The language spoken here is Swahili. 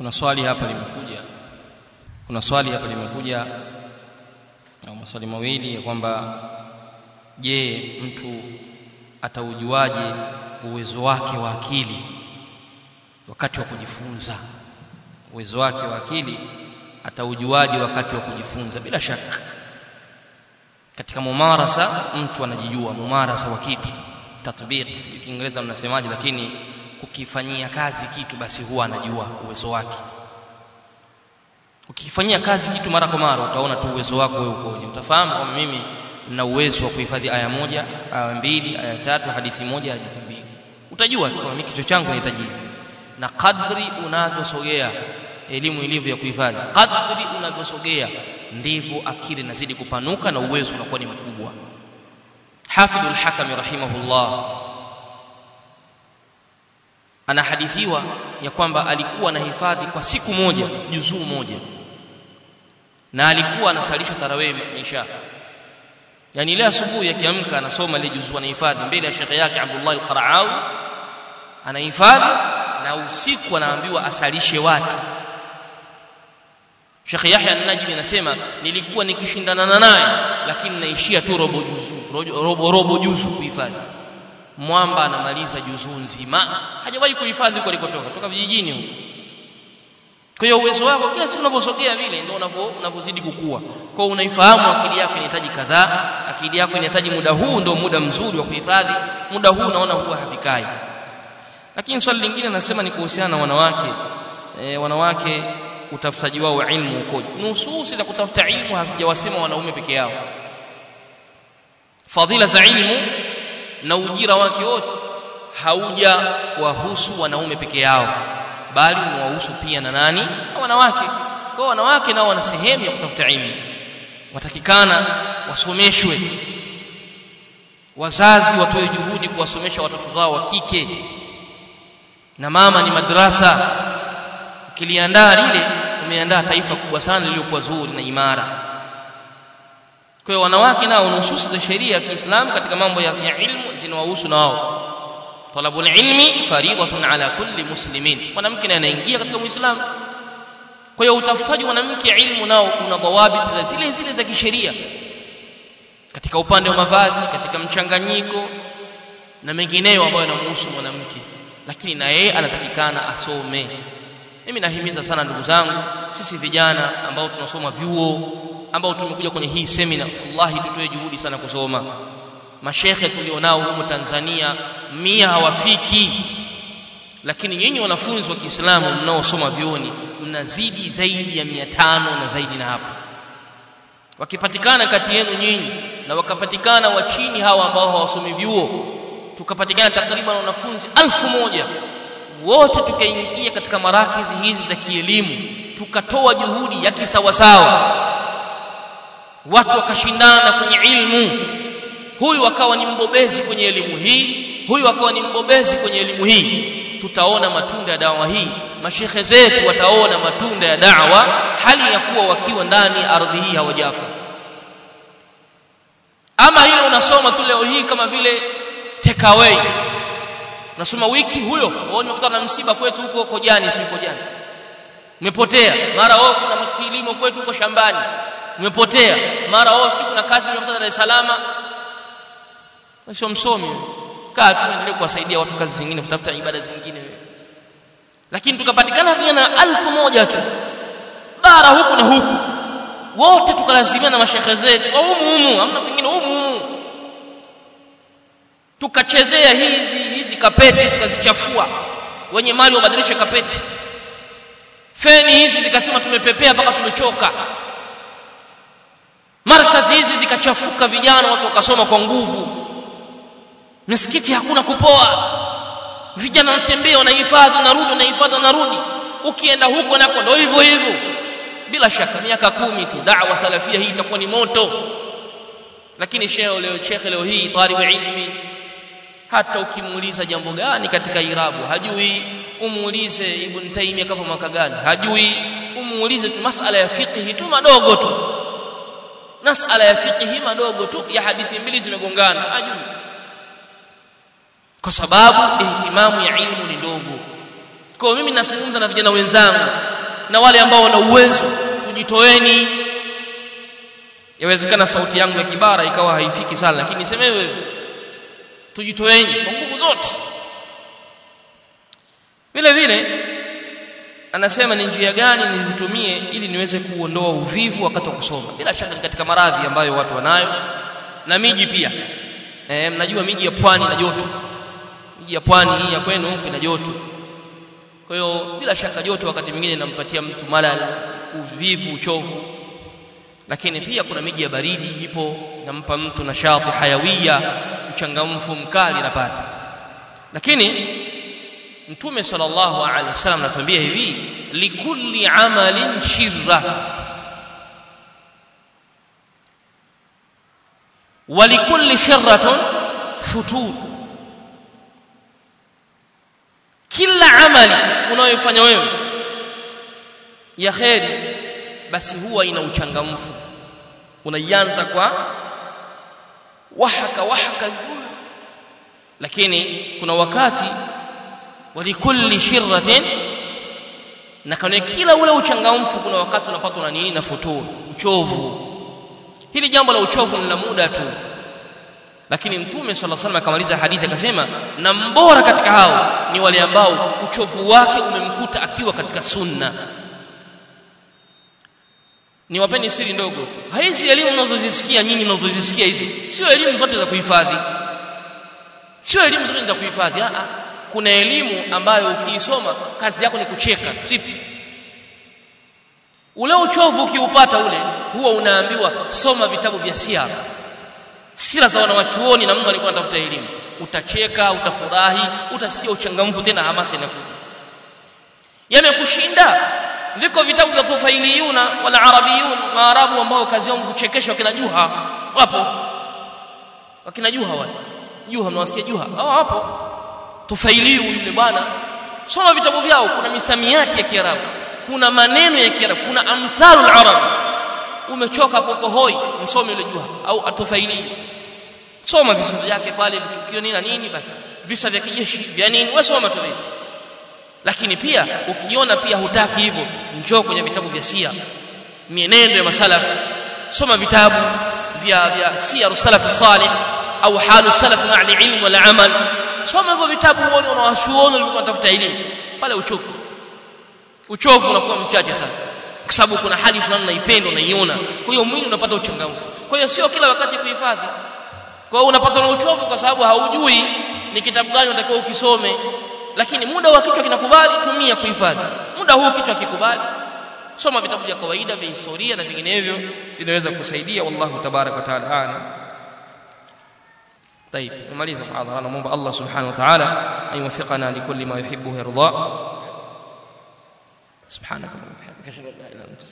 kuna swali hapa limekuja. Kuna swali hapa limekuja na maswali mawili ya kwamba je mtu ataujuaje uwezo wake wa akili wakati wa kujifunza? Uwezo wake wa akili ataujuaje wakati wa kujifunza? Bila shaka katika mumarasa mtu anajijua mumarasa wa kitu. Tatbiq kiingereza mnasemaje lakini kukifanyia kazi kitu basi huwa anajua uwezo wake. Ukifanyia kazi kitu mara kwa mara utaona tu uwezo wako wewe ukoje utafahamu kwamba mimi na uwezo wa kuhifadhi aya moja aya mbili aya tatu hadithi moja hadithi mbili. Utajua tu kwamba kichwa changu kinahitaji hivi. Na kadri unavyosogea elimu ilivyo ya kuhifadhi kadri unavyosogea ndivyo akili inazidi kupanuka na uwezo unakuwa ni mkubwa. Hafidhul hakami rahimahullah anahadithiwa ya kwamba alikuwa anahifadhi kwa siku moja juzuu moja. Na alikuwa anasalisha tarawih isha. Yani ile asubuhi akiamka anasoma ile juzuu anahifadhi mbele ya shekhe yake Abdullah al-Qara'awi. Anahifadhi na usiku anaambiwa asalishe watu. Sheikh Yahya an-Najmi anasema nilikuwa nikishindana naye lakini naishia tu robo juzu robo, robo juzu kuhifadhi mwamba anamaliza juzuu nzima. Hajawahi kuhifadhi kwa alikotoka toka vijijini huko. Kwa hiyo uwezo wako kila siku unavyosogea vile ndio unavyo unavyozidi kukua. Kwa hiyo unaifahamu akili yako inahitaji kadhaa. Akili yako inahitaji muda huu ndio muda mzuri wa kuhifadhi. Muda huu unaona huwa hafikai lakini swali lingine nasema ni kuhusiana na wanawake. E, wanawake utafutaji wao wa ilmu ukoje? Nususi za kutafuta ilmu hazijawasema wanaume peke yao. Fadhila za ilmu na ujira wake wote hauja wahusu wanaume peke yao bali unawahusu pia na nani? Na wanawake. Kwa wanawake nao wana sehemu ya kutafuta ilmu. Watakikana wasomeshwe. Wazazi watoe juhudi kuwasomesha watoto zao wa kike. Na mama ni madrasa. Ukiliandaa lile umeandaa taifa kubwa sana lililokuwa zuri na imara kwa hiyo wanawake nao nususi za sheria ya Kiislamu katika mambo ya, ilmu zinawahusu na wao. Talabul ilmi faridatun ala kulli muslimin. Mwanamke naye anaingia katika muislamu. Kwa hiyo utafutaji mwanamke ilmu nao una dhawabiti za zile zile za kisheria. Katika upande wa mavazi katika mchanganyiko na mengineyo ambayo yanamhusu mwanamke. Lakini na yeye anatakikana asome. Mimi nahimiza sana ndugu zangu sisi vijana ambao tunasoma vyuo ambao tumekuja kwenye hii semina wallahi tutoe juhudi sana kusoma. Mashekhe tulionao humu Tanzania mia hawafiki. Lakini nyinyi wanafunzi wa Kiislamu mnaosoma vioni mnazidi zaidi ya mia tano na zaidi na hapo. Wakipatikana kati yenu nyinyi na wakapatikana wa chini hawa ambao hawasomi vyuo tukapatikana takriban wanafunzi alfu moja wote tukaingia katika marakizi hizi za kielimu tukatoa juhudi ya kisawasawa watu wakashindana kwenye ilmu. Huyu akawa ni mbobezi kwenye elimu hii huyu akawa ni mbobezi kwenye elimu hii. Tutaona matunda ya dawa hii. Mashekhe zetu wataona matunda ya dawa hali ya kuwa wakiwa ndani ya ardhi hii hawajafa. Ama hilo unasoma tu leo hii kama vile take away unasoma wiki huyo wao nimekutana na msiba kwetu huko kojani si kojani umepotea. Mara wao kuna kilimo kwetu huko shambani umepotea. Mara wao siku na kazi nimekutana Dar es Salaam. Sio msomi. Kaa tu endelee kuwasaidia watu kazi zingine kutafuta ibada zingine. Lakini tukapatikana vijana alfu moja tu. Bara huku na huku. Wote tukalazimia na mashekhe zetu. Au humu amna pengine umu. Tukachezea hizi hizi kapeti tukazichafua. Wenye mali wabadilishe kapeti. Feni hizi zikasema tumepepea mpaka tumechoka markazi hizi zikachafuka vijana watu wakasoma kwa nguvu. Misikiti hakuna kupoa. Vijana wanatembea wanahifadhi wanarudi wanahifadhi wanarudi. Ukienda huko nako ndio hivyo hivyo. Bila shaka miaka kumi tu da'wa salafia hii itakuwa ni moto. Lakini shehe leo shekhe leo hii talibu ilmi hata ukimuuliza jambo gani katika irabu hajui. Umuulize ibn taimia kafa mwaka gani hajui. Umuulize tu masala ya fiqhi tu madogo tu masala ya fiqhi madogo tu ya hadithi mbili zimegongana hajui kwa sababu ihtimamu ya ilmu ni ndogo. Kwa mimi nazungumza na vijana wenzangu na wale ambao wana uwezo tujitoeni. Yawezekana sauti yangu ya kibara ikawa haifiki sana lakini semewe tujitoeni kwa nguvu zote. Vile vile anasema ni njia gani nizitumie ili niweze kuondoa uvivu wakati wa kusoma. Bila shaka ni katika maradhi ambayo watu wanayo. Na miji pia. E, mnajua miji ya pwani na joto. Miji ya pwani hii ya kwenu ina joto. Kwa hiyo bila shaka joto wakati mwingine inampatia mtu malal uvivu uchovu. Lakini pia kuna miji ya baridi ipo inampa mtu nashati hayawiya uchangamfu mkali napata lakini mtume sallallahu alaihi wasallam anatuambia hivi likulli amalin shirra. Walikulli sharratun futur. Kila amali unayofanya wewe ya kheri basi huwa ina uchangamfu. Unaianza kwa wahaka wahaka lakini kuna wakati walikulli shirratin na kana kila ule uchangamfu kuna wakati unapatwa na nini? Na futuru uchovu. Hili jambo la uchovu ni la muda tu. Lakini mtume swalla sallam akamaliza hadithi akasema na mbora katika hao ni wale ambao uchovu wake umemkuta akiwa katika sunna. Niwapeni siri ndogo tu. Hizi elimu mnazozisikia nyinyi mnazozisikia hizi. Sio elimu zote za kuhifadhi. Sio elimu zote za kuhifadhi. A kuna elimu ambayo ukiisoma kazi yako ni kucheka. Tipi? Ule uchovu ukiupata ule huwa unaambiwa soma vitabu vya siara. Sira za wanawachuoni na Mungu alikuwa anatafuta elimu. Utacheka utafurahi utasikia uchangamfu tena hamasa inakuja. Yamekushinda. Viko vitabu vya tufailiyuna wala arabiyun maarabu ambao kazi yao kuchekesha wakina juha. Wapo. Wakina juha wale. Juha mnawasikia juha? Hao hapo tufailiyu yule bwana. Soma vitabu vyao kuna misamiati ya kiarabu kuna maneno ya kiarabu kuna amthalul arab. Umechoka hapo msome yule jua au atufaili soma visa vyake pale vitukio nini na nini basi. Visa vya kijeshi vya nini wewe soma tu lakini pia ukiona pia hutaki hivyo njoo kwenye vitabu vya sia. Mienendo ya masalafu soma vitabu vya vya siyar salaf salih au halu salaf ma'a ilm wal amal soma hivyo vitabu uone unawashuoni walikuwa tafuta elimu. Pale uchoki uchovu unakuwa mchache sana. Kwa sababu kuna hali fulani unaipenda unaiona. Kwa hiyo mwili unapata uchangamfu. Kwa hiyo sio kila wakati kuhifadhi. Kwa hiyo unapata na uchovu kwa sababu haujui ni kitabu gani unatakiwa ukisome. Lakini muda wa kichwa kinakubali tumia kuhifadhi. Muda huu kichwa kikubali. Soma vitabu vya kawaida vya historia na vinginevyo vinaweza kusaidia. Wallahu tabarak wa taala طيب نمالذ محاضرة. نمو الله سبحانه وتعالى أن يوفقنا لكل ما يحبه رضا سبحانك اللهم وبحمدك أشهد أن لا إله إلا أنت